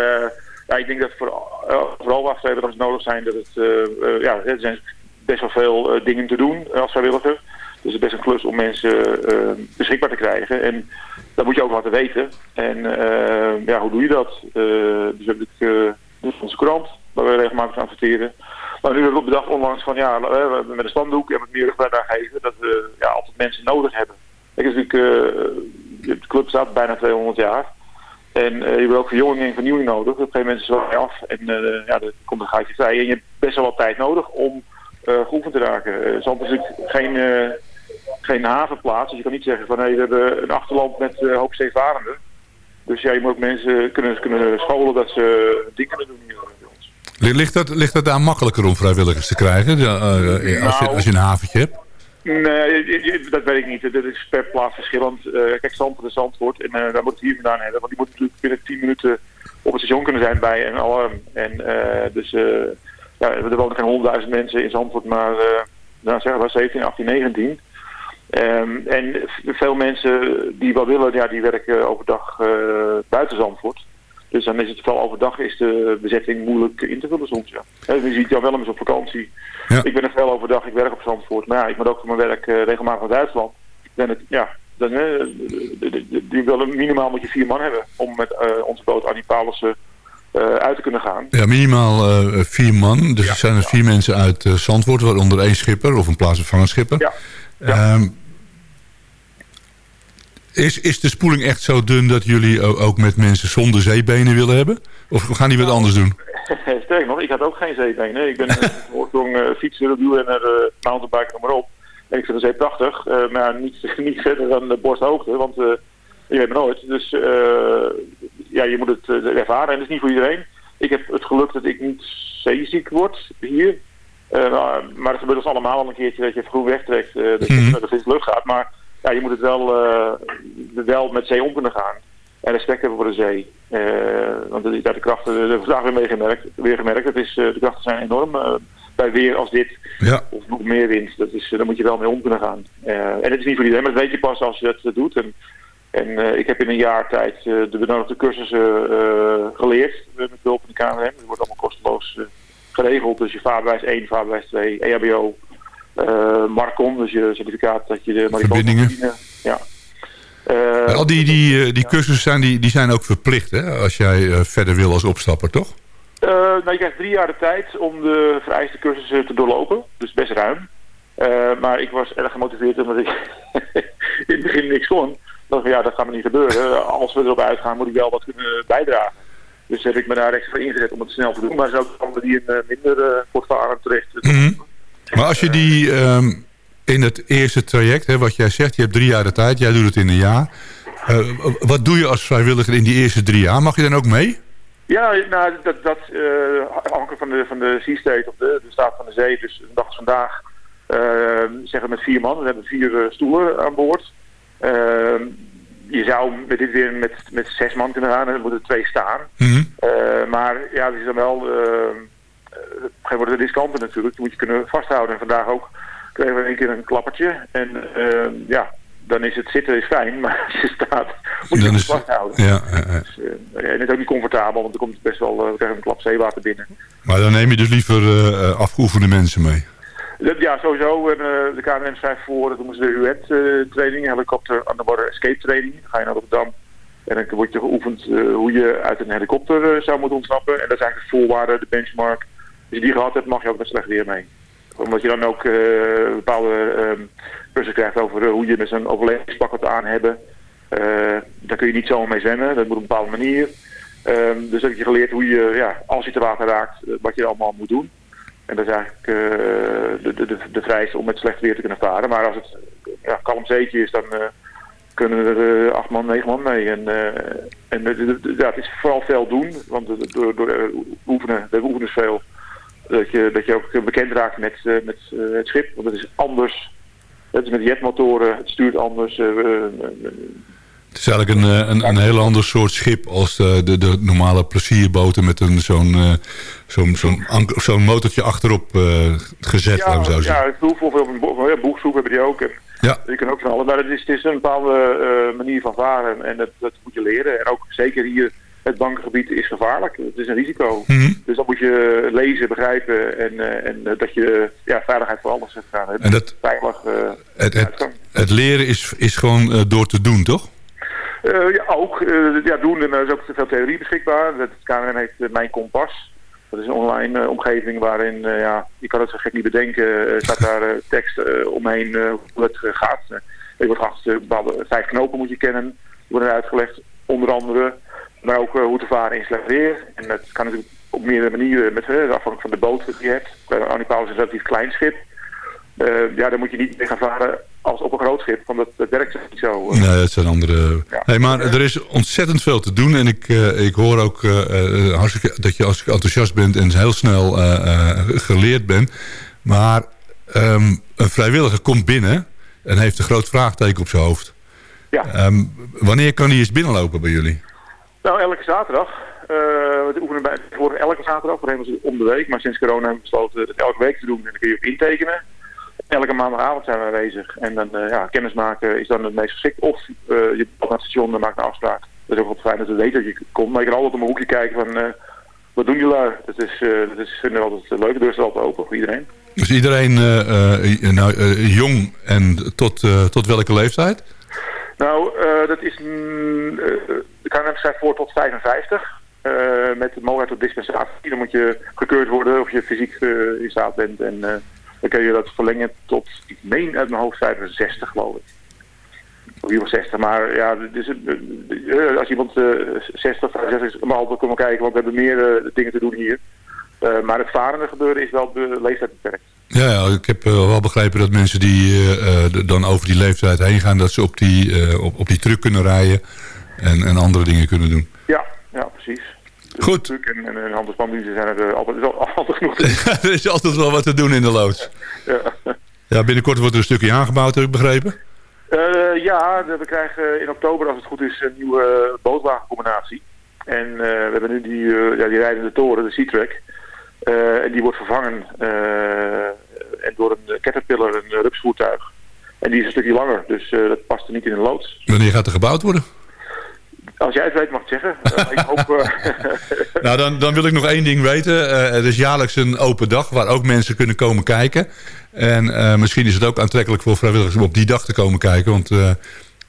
ja, ik denk dat voor, uh, vooral vrijwilligers nodig zijn, dat het, eh, eh, ja, er zijn best wel veel eh, dingen te doen als vrijwilliger. Dus het is best een klus om mensen eh, beschikbaar te krijgen. En dat moet je ook laten weten. En eh, ja, hoe doe je dat? Eh, dus heb ik onze krant, waar we regelmatig aan verteren. Maar nu hebben we bedacht onlangs van ja, met een spandoek en met meer rugbaar daar geven, dat we ja, altijd mensen nodig hebben. Ik is de club staat bijna 200 jaar. En uh, je hebt ook verjonging en vernieuwing nodig. Op een gegeven moment af en uh, ja, er komt een gaatje vrij. En je hebt best wel wat tijd nodig om uh, geoefend te raken. Zand is natuurlijk geen, geen havenplaats. Dus je kan niet zeggen van hey, we hebben een achterland met uh, hoop zeevarenden. Dus ja, je moet ook mensen kunnen, kunnen scholen dat ze dingen kunnen doen hier bij ons. Ligt dat, ligt dat daar makkelijker om vrijwilligers te krijgen? Als, je, als je een haventje hebt? Nee, dat weet ik niet. Dat is per plaats verschillend. Uh, kijk, Zandvoort is Zandvoort. En uh, daar moet het hier vandaan hebben. Want die moet natuurlijk binnen 10 minuten op het station kunnen zijn bij een alarm. En uh, dus ja, er wonen geen 100.000 mensen in Zandvoort, maar nou, zeggen we 17, 18, 19. Um, en veel mensen die wel willen, ja, die werken overdag buiten Zandvoort. Dus dan is het vooral overdag is de bezetting moeilijk in te vullen soms. Ja. He, je ziet jou wel eens op vakantie. Ja. Ik ben er veel overdag, ik werk op Zandvoort. Maar ja, ik moet ook voor mijn werk uh, regelmatig naar Duitsland. Dan het, ja, dan, uh, die willen minimaal moet je vier man hebben om met uh, onze boot Annie Paulussen uit te kunnen gaan. Ja, minimaal vier man. Dus ja, er zijn er vier mensen uit Zandvoort, waaronder één schipper of een plaatsvervangend schipper. Ja. Um, is, is de spoeling echt zo dun dat jullie ook met mensen zonder zeebenen willen hebben? Of gaan die wat anders doen? Sterk nog, ik had ook geen zeebenen. Ik ben een oorsprong uh, fietser, wielrenner, uh, mountainbiker, noem maar op. En ik vind de zee prachtig, uh, maar niet, niet verder dan de borsthoogte, want je weet maar nooit. Dus ja, je moet het ervaren en dat is niet voor iedereen. Ik heb het geluk dat ik niet zeeziek word hier. maar het gebeurt ons allemaal al een keertje dat je vroeg wegtrekt, dat je naar de frisse lucht gaat. Maar ja, je moet het wel, uh, wel met zee om kunnen gaan. En respect hebben voor de zee. Uh, want de, de krachten, de vandaag weer gemerkt, weer gemerkt. Het is, uh, de krachten zijn enorm bij weer als dit. Ja. Of nog meer wind. Dat is, daar moet je wel mee om kunnen gaan. en het is niet voor iedereen, maar dat weet je pas als je dat doet. En, en ik heb in een jaar tijd de benodigde cursussen geleerd. Met hulp van de KNRM. Dat wordt allemaal kosteloos geregeld. Dus je vaarbewijs 1, vaarbewijs 2, E EHBO. Uh, Marcon, dus je certificaat dat je de Verbindingen. Ja. Uh, Al die, die, die cursussen zijn, die, die zijn ook verplicht, hè? Als jij uh, verder wil als opstapper, toch? nou, je krijgt drie jaar de tijd om de vereiste cursussen te doorlopen. Dus best ruim. maar ik was erg gemotiveerd omdat ik in het begin niks kon. dacht van ja, dat gaat me niet gebeuren. Als we erop uitgaan moet ik wel wat kunnen bijdragen. Dus heb ik me daar extra voor ingezet om het snel te doen. Maar er zijn ook anderen die een minder voortvarend terecht mm -hmm. Maar als je die um, in het eerste traject, hè, wat jij zegt, je hebt drie jaar de tijd, jij doet het in een jaar. Uh, wat doe je als vrijwilliger in die eerste drie jaar? Mag je dan ook mee? Ja, nou, dat, dat uh, afhankelijk van de, van de sea state of de, de staat van de zee. Dus een dag als vandaag uh, zeggen we met vier man. We hebben vier stoelen aan boord. Ehm, je zou met dit weer met, met zes man kunnen gaan en dan moeten er twee staan. Mm -hmm. maar ja, het is dan wel... Uh, geen worden de natuurlijk. Die moet je kunnen vasthouden. En vandaag ook kregen we in één keer een klappertje. En eh, ja, dan is het zitten is fijn, maar als je staat moet je het vasthouden. Ja, ja, ja. Dus, eh, en het is ook niet comfortabel, want er komt best wel uh, we krijgen een klap zeewater binnen. Maar dan neem je dus liever eh, eh, afgeoefende mensen mee. Ja, sowieso. En, eh, de KNM schrijft voor, dat noemen ze de UET-training, helikopter underwater escape training. Dan ga je naar Rotterdam en dan word je geoefend eh, hoe je uit een helikopter eh, zou moeten ontsnappen. En dat is eigenlijk de voorwaarde, de benchmark. Als je die gehad hebt, mag je ook met slecht weer mee. Omdat je dan ook eh, bepaalde cursus krijgt over eh, hoe je met zo'n overlevingspak aan hebben. Eh, daar kun je niet zomaar mee zwemmen, dat moet op een bepaalde manier. Ehm, dus heb je geleerd hoe je, ja, als je te water raakt, wat je allemaal moet doen. En dat is eigenlijk eh, de, de, de, vereiste om met slecht weer te kunnen varen. Maar als het ja, kalm zeetje is, dan eh, kunnen er eh, acht man, negen man mee. En, en ja, het is vooral veel doen, want door, door oefenen, we oefenen dus veel. Dat je, dat je ook bekend raakt met, eh, met eh, het schip, want het is anders. Het is met jetmotoren, het stuurt anders. eh, Het is eigenlijk een, een, een heel ander soort schip als de, de, de normale plezierboten met een, zo'n, zo'n, zo'n, zo'n motortje achterop gezet, ja, laten we zo ja, het proef of een bo- ja, boegschroef hebben die ook. En Ja. Je kan ook van alles. Maar het is, het is een bepaalde manier van varen en dat, dat moet je leren. En ook zeker hier, het bankengebied is gevaarlijk. Het is een risico. Mhm. Dus dat moet je lezen, begrijpen en, eh, en eh, dat je ja, veiligheid voor alles hebt. En dat- Veilig. eh, Het, het, het leren is, is gewoon door te doen, toch? Ja, ook. ja, doen. En er is ook te veel theorie beschikbaar. Het KNRM heeft Mijn Kompas. Dat is een online omgeving waarin, ja, je kan het zo gek niet bedenken, eh, staat daar tekst omheen hoe het gaat. Er wordt bepaalde vijf knopen moet je kennen. Die worden uitgelegd, onder andere. Maar ook eh, hoe te varen in slecht weer. En dat kan natuurlijk op meerdere manieren, met, eh, afhankelijk van de boot die je hebt. Bij Annie is een relatief klein schip. Eh, ja, dan moet je niet mee gaan varen als op een groot schip, want dat, dat werkt niet zo. Nee, het zijn andere... Hey, maar er is ontzettend veel te doen. En ik, ik hoor ook hartstikke, dat je hartstikke enthousiast bent en heel snel geleerd bent. Maar ehm, een vrijwilliger komt binnen en heeft een groot vraagteken op zijn hoofd. Ja. Ehm, wanneer kan hij eens binnenlopen bij jullie? Nou, elke zaterdag. Eh, we oefenen bij, tegenwoordig elke zaterdag. Voorheen was het om de week. Maar sinds corona hebben we besloten het elke week te doen. En dan kun je op intekenen. Elke maandagavond zijn we aanwezig. En dan eh, ja, kennis maken is dan het meest geschikt. Of eh, je belt naar het station en maakt een afspraak. Dat is ook wel fijn dat we weten dat je komt. Maar je kan altijd om een hoekje kijken van... wat doen jullie? Dat is, dat is vinden we altijd leuk. De deur is altijd open voor iedereen. Dus iedereen nou, jong en tot, tot welke leeftijd? Nou, dat is... mm, de KNM schrijft voor tot 55. eh, met mogelijkheid tot dispensatie. Dan moet je gekeurd worden of je fysiek eh, in staat bent. En eh, dan kun je dat verlengen tot, ik meen uit mijn hoofd, 65 geloof ik. Of hier was 60. Maar ja, dus, als iemand eh 60, 65 is, mag altijd komen kijken. Want we hebben meer dingen te doen hier. Maar het varende gebeuren is wel de leeftijd beperkt. Ja, ik heb wel begrepen dat mensen die dan over die leeftijd heen gaan... dat ze op die, op, op die truck kunnen rijden en, en andere dingen kunnen doen. Ja, ja precies. Dus Goed. En, en, en handelspannendiensten zijn er eh, altijd, is altijd genoeg er is altijd wel wat te doen in de loods. Ja. Ja, binnenkort wordt er een stukje aangebouwd, heb ik begrepen. Eh, ja, de- we krijgen in oktober, als het goed is, een nieuwe bootwagencombinatie. En eh, we hebben nu die, ja, die rijdende toren, de Sea-Track. Eh, en die wordt vervangen en door een Caterpillar, een rupsvoertuig. En die is een stukje langer, dus dat past er niet in een loods. Wanneer gaat er gebouwd worden? Als jij het weet, mag ik het zeggen. Eh, ik hoop... eh, Nou, dan, dan wil ik nog één ding weten. Eh, er is jaarlijks een open dag waar ook mensen kunnen komen kijken. En eh, misschien is het ook aantrekkelijk voor vrijwilligers om op die dag te komen kijken. Want eh,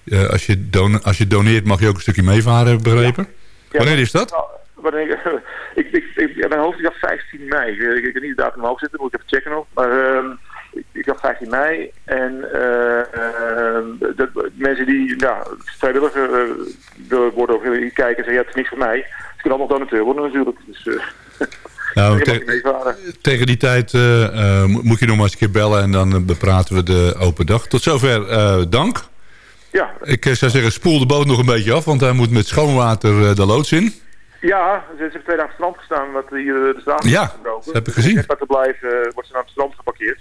eh, als, je don als je doneert mag je ook een stukje meevaren, heb ik begrepen. Wanneer is dat? Nou, wanneer, ik, ik, ik, mijn hoofd, dacht 15 mei. Ik, heb niet de datum in mijn hoofd zitten, moet ik even checken nog. Maar ehm, ik, dacht 15 mei. En eh, dat, mensen die ja, vrijwilliger eh, willen worden of willen kijken, zeggen ja, het is niks voor mij. Ze kunnen allemaal donateur worden natuurlijk. Dus, eh, Nou, te- niet tegen die tijd eh, eh, mo- moet je nog maar eens een keer bellen en dan eh, bepraten we de open dag. Tot zover eh, dank. Ja, Ik eh, zou zeggen, spoel de boot nog een beetje af, want hij moet met schoon water eh, de loods in. ja, ze hebben twee dagen strand gestaan, wat hier eh, de straat Ja, is gebroken. heb ik gezien. Net wat te blijven, eh, wordt ze aan het strand geparkeerd.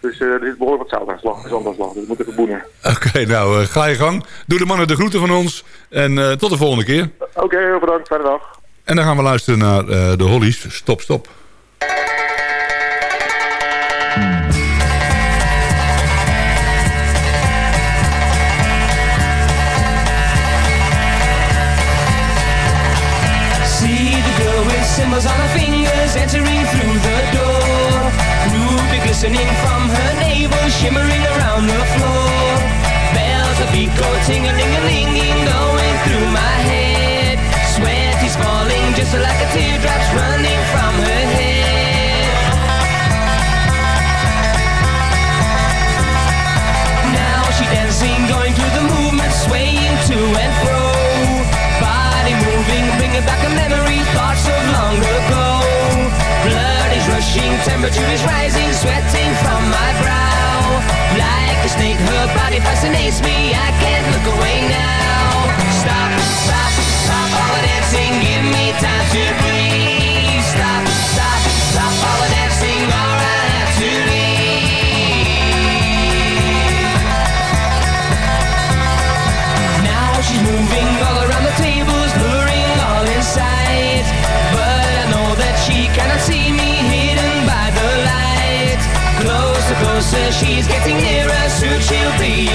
Dus uh, dit is behoorlijk wat zout aan slag, zandaanslag. Dus we moeten. Oké, nou, eh, ga je gang. Doe de mannen de groeten van ons. En eh, tot de volgende keer. Oké, heel bedankt. Fijne dag. En dan gaan we luisteren naar de Hollies. Stop, stop. on fingers glistening from her navel, shimmering around the floor. Bells of eco ting-a-ling-a-linging going through my head. Sweat is falling just like a teardrops running from her head. Now she dancing, going through the movement, swaying to and fro. Body moving, bringing back a memory, thoughts of long ago. Is temperature is rising, sweating from my brow. Like a snake, her body fascinates me, I can't look away now. Stop, stop, stop all the dancing, give me time to breathe. She's getting nearer, soon she'll be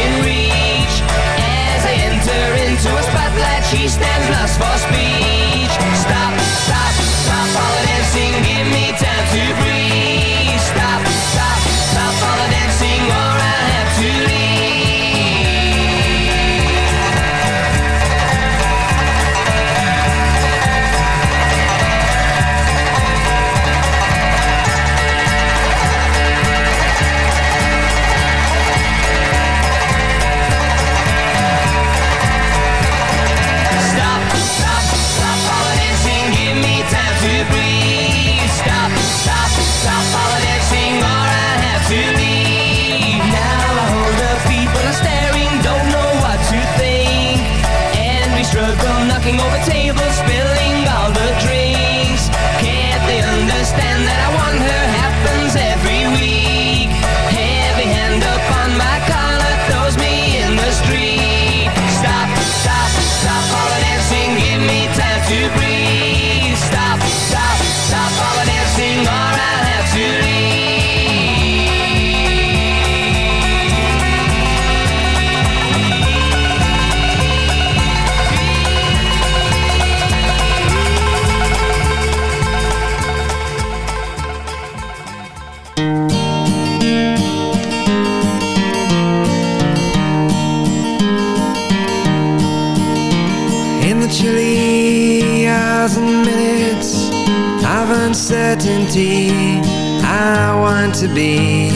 uncertainty, I want to be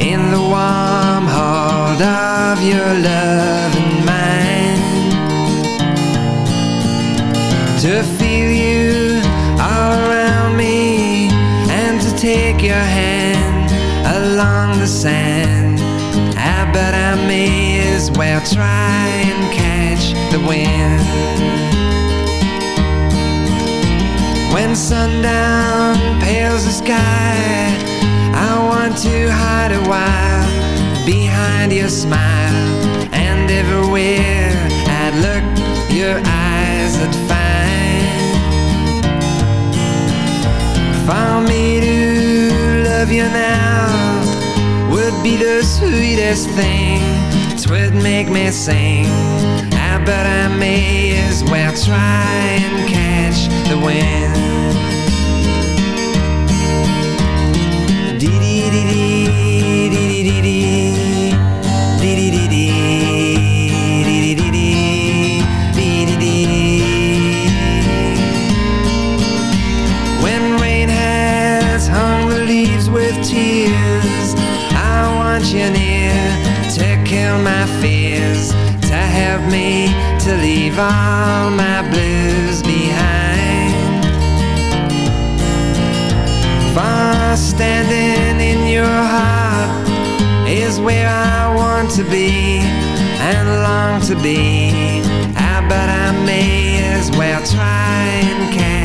in the warm hold of your love and mine. To feel you all around me and to take your hand along the sand. I bet I may as well try and catch the wind. Sundown pales the sky, I want to hide a while behind your smile. And everywhere I'd look, your eyes would find. For me to love you now would be the sweetest thing. Twould make me sing. I bet I may as well try and catch the wind. Dee dee dee dee dee dee dee. Tears, I want you near to kill my fears, to help me to leave all my blues. Standing in your heart is where I want to be and long to be. Ah, I bet I may as well try and catch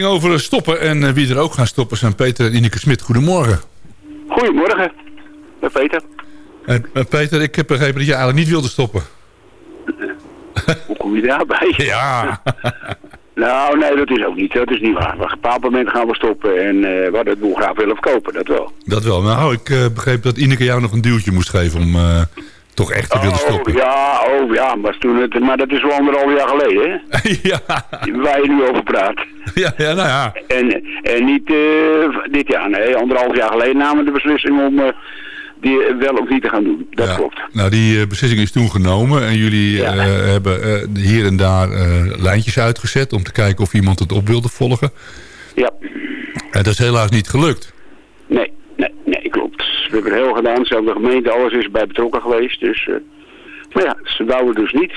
ging over stoppen en eh, wie er ook gaan stoppen zijn Peter en Ineke Smit. Goedemorgen. Goedemorgen, met Peter. Eh, eh, Peter, ik heb begrepen dat je eigenlijk niet wilde stoppen. Hoe kom je daarbij? Ja. nou, nee, dat is ook niet. Dat is niet waar. Op een bepaald moment gaan we stoppen en eh we hadden het boel graag willen verkopen, dat wel. Dat wel. Nou, ik eh, begreep dat Ineke jou nog een duwtje moest geven om eh, toch echt te willen stoppen. Oh, ja, oh, ja, maar, toen het, maar dat is wel anderhalf jaar geleden, hè? ja. Waar je nu over praat. Ja, ja nou ja. En, en niet eh, dit jaar, nee. Anderhalf jaar geleden namen we de beslissing om eh, die wel of niet te gaan doen. Dat Ja. klopt. Nou, die eh, beslissing is toen genomen en jullie hebben hier en daar lijntjes uitgezet om te kijken of iemand het op wilde volgen. Ja. En dat is helaas niet gelukt. Nee, nee, nee, klopt. Hebben het heel gedaan. Zelfs de gemeente, alles is bij betrokken geweest. Dus, eh, maar ja, ze wouden dus niet.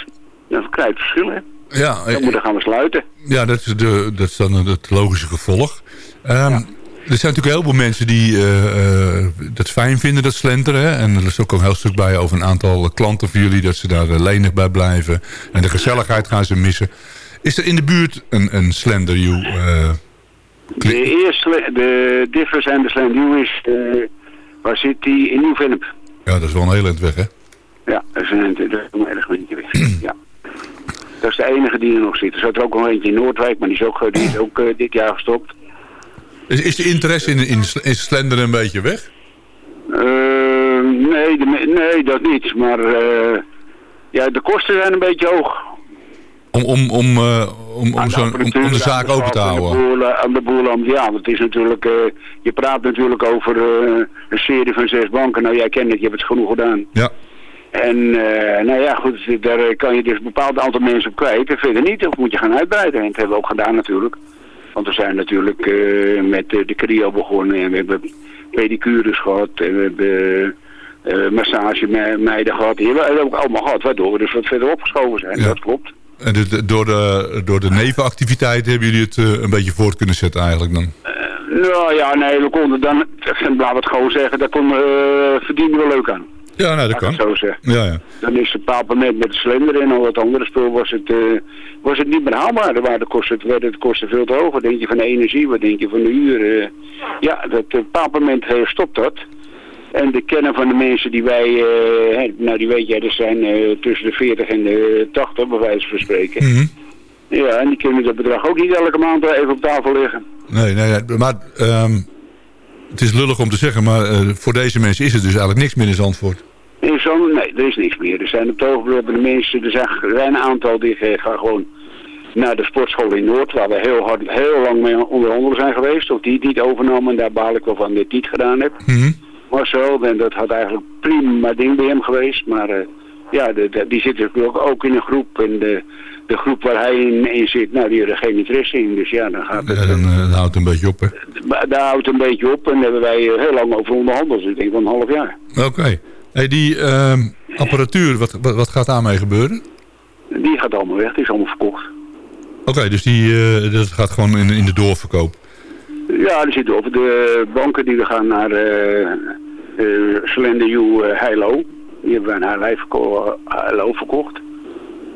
Dan krijg je verschillen. Ja, Dan moeten gaan we sluiten. Ja, dat is, de, dat is dan het logische gevolg. Ehm, Er zijn natuurlijk heel veel mensen die eh, dat fijn vinden, dat slenteren. En er is ook een heel stuk bij over een aantal klanten van jullie... dat ze daar lenig bij blijven. En de gezelligheid gaan ze missen. Is er in de buurt een, een slenderjoe? De eerste, de Differs en de Slenduw is, waar zit die? In Nieuw-Vennep. ja, dat is wel een heel eind weg, hè? Ja, dat is een, dat is een erg eentje weg. ja. Dat is de enige die er nog zit. Er zat er ook nog eentje in Noordwijk, maar die is ook, eh, die is ook eh, dit jaar gestopt. Is, is de interesse in, in, in slenderen een beetje weg? Eh, nee, de nee, dat niet. Maar ja, de kosten zijn een beetje hoog. Om, om, om, eh, om, om, zo'n- om, om de zaak open te Aan de houden? boel, eh, aan de boel, aan- ja, want het is natuurlijk, eh, je praat natuurlijk over een serie van zes banken. Nou, jij kent het, je hebt het genoeg gedaan. Ja. En nou ja, goed, daar kan je dus een bepaald aantal mensen op kwijt. En verder niet, of moet je gaan uitbreiden. En dat hebben we ook gedaan natuurlijk. Want we zijn natuurlijk eh, met de Crio begonnen. En we hebben pedicures gehad. En we hebben eh massagemeiden gehad. Die hebben we ook allemaal gehad. Waardoor we dus wat verder opgeschoven zijn. Dat klopt. En de- de- door, de, door de nevenactiviteiten hebben jullie het eh, een beetje voort kunnen zetten eigenlijk dan? Nou ja, nee, we konden dan, laten we het gewoon zeggen, daar kon, eh verdienen we leuk aan. Ja, nou, dat kan. zo zeggen. Ja, ja. Dan is het moment met de slender en al het andere spul was het, eh, was het niet meer haalbaar. Er waren de kosten, het werden de kosten veel te hoog. Wat denk je van de energie, wat denk je van de huur? eh. ja, dat, eh, stopt dat. En de kennen van de mensen die wij, eh, nou die weet jij, dat zijn eh, tussen de 40 en de 80 bij wijze van spreken. Mhm. Ja, en die kunnen dat bedrag ook niet elke maand even op tafel leggen. Nee, nee, nee, maar ehm, het is lullig om te zeggen, maar eh, voor deze mensen is het dus eigenlijk niks meer in Zandvoort. In zo'n, nee, er is niks meer. Er zijn op het ogenblik de mensen, er zijn, er een aantal die gaan gewoon naar de sportschool in Noord, waar we heel hard, heel lang mee onderhandelen zijn geweest. Of die het niet overnamen, en daar baal ik wel van dat ik het niet gedaan heb. Marcel, en dat had eigenlijk prima ding bij hem geweest, maar eh, ja, de, de- die zit natuurlijk ook, in een groep. En de, de groep waar hij in, in zit, nou, die hebben er geen interesse in. Dus ja, dan gaat het... Ja, dan, eh, dan houdt een beetje op, hè? Daar houdt een beetje op en daar hebben wij eh, heel lang over onderhandeld. Dus ik denk wel een half jaar. Oké. Hey, die ehm, apparatuur, wat, wat, wat gaat daarmee gebeuren? Die gaat allemaal weg, die is allemaal verkocht. Oké, dus die, eh, dat gaat gewoon in, in de doorverkoop. Ja, er zitten op de banken die we gaan naar eh eh Slender U eh, Heilo. Die hebben wij naar Heilo verko- Heilo verkocht.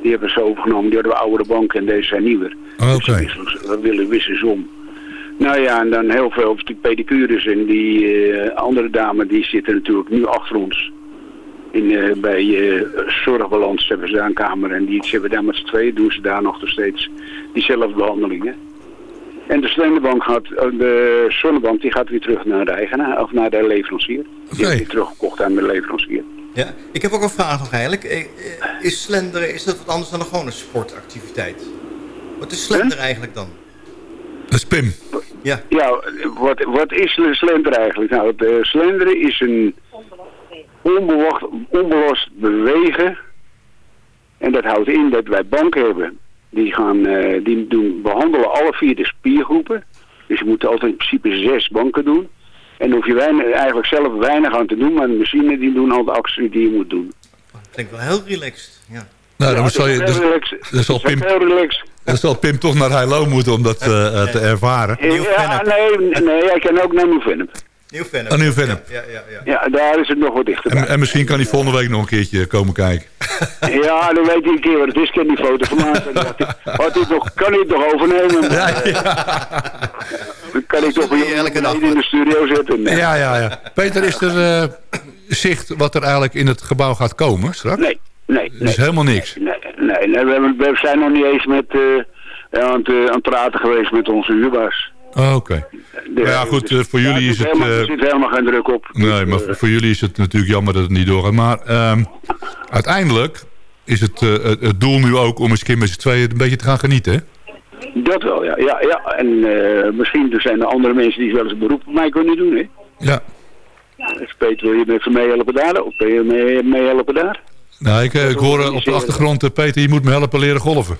Die hebben ze overgenomen. Die hadden we oudere banken en deze zijn nieuwer. Oké. Dus we wisselen- we willen wisselen ze om. Nou ja, en dan heel veel die pedicures en die eh, andere dame die zitten natuurlijk nu achter ons. In, eh, bij eh, Zorgbalans hebben ze daar een kamer en die ze hebben daar met z'n tweeën doen ze daar nog steeds diezelfde behandelingen. En de slenderbank gaat, eh, de zonnebank die gaat weer terug naar de eigenaar of naar de leverancier. Die heeft die teruggekocht aan de leverancier. Ja, ik heb ook een vraag nog eigenlijk. Eh, eh, Is slenderen, is dat wat anders dan gewoon een sportactiviteit? Wat is slender eigenlijk dan? Dat is Pim. Ja. Ja, wat, wat is de slender eigenlijk? Nou, de slenderen is een onbelast bewegen. En dat houdt in dat wij banken hebben. Die, gaan, eh, die doen, behandelen alle vier de spiergroepen. Dus je moet altijd in principe zes banken doen. En dan hoef je weinig, eigenlijk zelf weinig aan te doen. Maar de machine die doen al de acties die je moet doen. Klinkt wel heel relaxed. Ja. Nou, dan Ja, zal, je, dat zal Dat is Pim, dan zal Pim toch naar Heilo moeten om dat eh, eh, te ervaren. Ja, nee, nee, jij kan ook naar Nieuw-Vennep. Nieuw-Vennep. Oh, Nieuw-Vennep. Ja, ja, ja. Ja, daar is het nog wat dichter. En, en misschien kan hij volgende week nog een keertje komen kijken. Ja, dan weet hij een keer wat het is. Ik heb die foto gemaakt. En dacht ik, Had hij het nog, kan hij het nog overnemen? Ja, Dan kan ik toch weer elke dag in de studio zetten. Nee. Ja, ja, ja. Peter, is er eh, zicht wat er eigenlijk in het gebouw gaat komen straks? Nee, nee. Dus helemaal niks? Nee, nee, nee, we, zijn nog niet eens met, eh, aan, het, eh, aan het praten geweest met onze huurbaas. Oh, Oké. Ja, goed, eh, voor jullie is het... helemaal, eh, er zit helemaal geen druk op. Nee, maar voor voor jullie is het natuurlijk jammer dat het niet doorgaat. Maar ehm, uiteindelijk is het, eh, het, het doel nu ook om eens een keer met z'n tweeën een beetje te gaan genieten, hè? Dat wel, ja. ja, ja. En eh, misschien er zijn er andere mensen die wel eens een beroep op mij kunnen doen, hè. Ja. Dus Peter, wil je me even meehelpen daar? Of wil je mee, meehelpen daar? Nou, ik, eh, ik hoor eh, op de achtergrond, eh, Peter, je moet me helpen leren golven.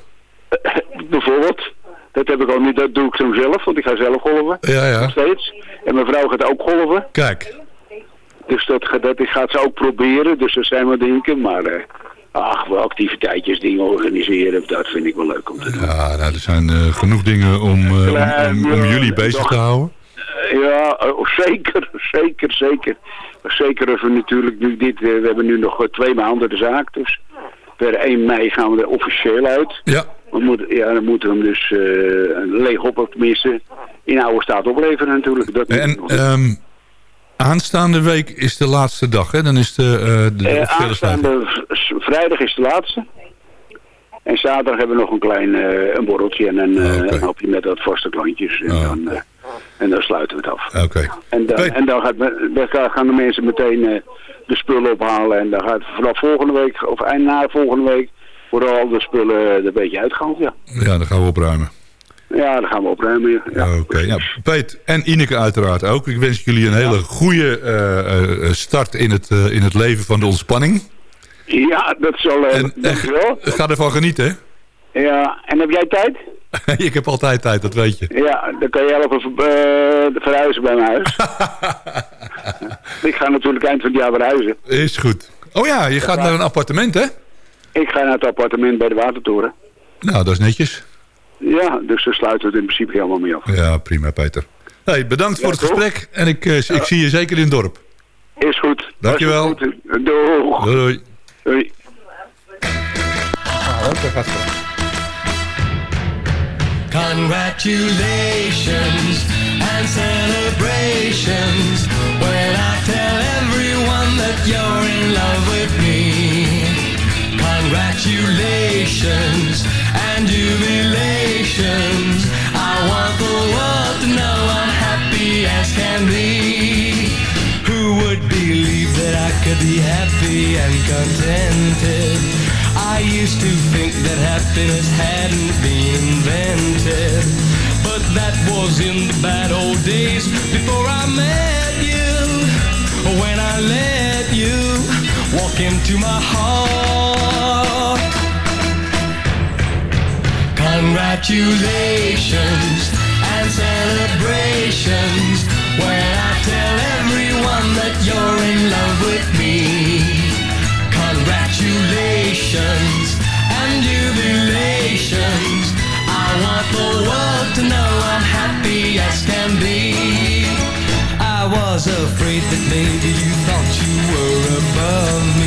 Bijvoorbeeld. Dat heb ik al niet, dat doe ik zo zelf, want ik ga zelf golven. Ja, ja. Nog steeds. En mijn vrouw gaat ook golven. Kijk. Dus dat, gaat- dat gaat ze ook proberen. Dus dat zijn wat dingen. Maar eh, ach, wel activiteitjes, dingen organiseren. Dat vind ik wel leuk om te doen. Ja, nou, er zijn eh, genoeg dingen om, eh, om, om, om jullie bezig te houden. Ja, eh, zeker, zeker, zeker. Zeker als we natuurlijk nu dit, we hebben nu nog twee maanden de zaak. Dus per 1 mei gaan we er officieel uit. Ja. We moeten, ja, dan moeten we hem dus eh leeg op, of tenminste in oude staat opleveren natuurlijk. Dat En ehm, aanstaande week is de laatste dag, hè? Dan is de, eh de Eh, aanstaande vrijdag is de laatste. En zaterdag hebben we nog een klein een borreltje en een, eh, een hapje met wat vaste klantjes. En, dan, eh, en dan sluiten we het af. Oké. En dan, en dan, gaat, dan gaan- de mensen meteen de spullen ophalen. En dan gaat vanaf volgende week, of eind na volgende week, worden al de spullen er een beetje uitgehaald. Ja, Ja, dan gaan we opruimen. ja dan gaan we opruimen. Ja. Ja. Oké, ja. Peet en Ineke uiteraard ook. Ik wens jullie een hele goede eh, eh, start in het, eh, in het leven van de ontspanning. Ja, dat zal... eh dankjewel. Ga ervan genieten, hè? Ja, en heb jij tijd? ik heb altijd tijd, dat weet je. Ja, dan kan je helpen eh, verhuizen bij mijn huis. ik ga natuurlijk eind van het jaar verhuizen. Is goed. Oh ja, je gaat naar een appartement, hè? Ik ga naar het appartement bij de Watertoren. Nou, dat is netjes. Ja, dus daar sluiten we het in principe helemaal mee af. Ja, prima, Peter. Hey, bedankt voor het gesprek en ik, eh, ik zie je zeker in het dorp. Is goed. Dankjewel. Goed. Doeg. Doei. doei. Doei. Congratulations and celebrations when I tell everyone that you're in love with me. Congratulations and jubilations. I want the world to know I'm happy as can be. Who would believe that I could be happy and contented? I used to think that happiness hadn't been invented. But that was in the bad old days before I met you. When I let you walk into my heart. Congratulations and celebrations when I tell everyone that you're in love with me. Congratulations and jubilations. I want the world to know I'm happy as can be. I was afraid that maybe you thought you were above me.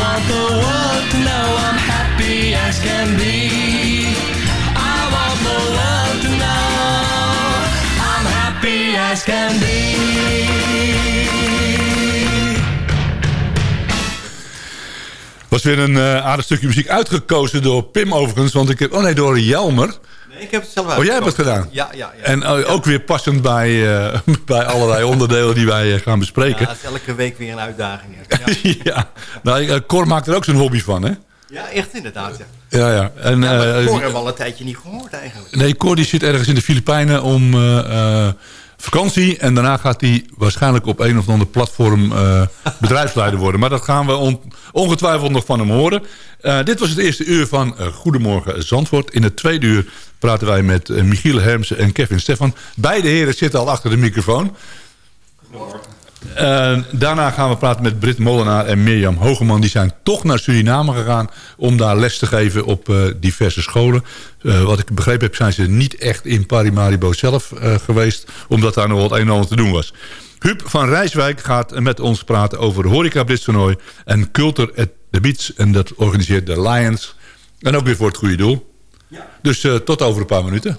want the world to know I'm happy as can be. I want the world to know I'm happy as can be. Was weer een uh, aardig stukje muziek uitgekozen door Pim overigens, want ik heb... Oh nee, door Jelmer. Ik heb het zelf Oh, jij hebt het gedaan? Ja, ja. ja. En eh, ook weer passend bij, eh, bij allerlei onderdelen die wij eh, gaan bespreken. Ja, is elke week weer een uitdaging. Ja, Ja, nou, eh, Cor maakt er ook zijn hobby van, hè? ja echt inderdaad. Ja. Ja, ja. En, Ja, Cor hebben we al een tijdje niet gehoord eigenlijk. nee, Cor die zit ergens in de Filipijnen om vakantie. En daarna gaat hij waarschijnlijk op een of ander platform eh, bedrijfsleider worden. Maar dat gaan we on- ongetwijfeld nog van hem horen. Eh, dit was het eerste uur van eh, Goedemorgen Zandvoort. In het tweede uur praten wij met Michiel Hermsen en Kevin Stefan. Beide heren zitten al achter de microfoon. Eh, daarna gaan we praten met Britt Molenaar en Mirjam Hogeman. Die zijn toch naar Suriname gegaan om daar les te geven op eh, diverse scholen. Eh, wat ik begrepen heb zijn ze niet echt in Parimaribo zelf eh, geweest. Omdat daar nog wat een en ander te doen was. Huub van Rijswijk gaat met ons praten over horeca toernooi en Culture at the Beach. En dat organiseert de Lions. En ook weer voor het goede doel. Dus eh, tot over een paar minuten.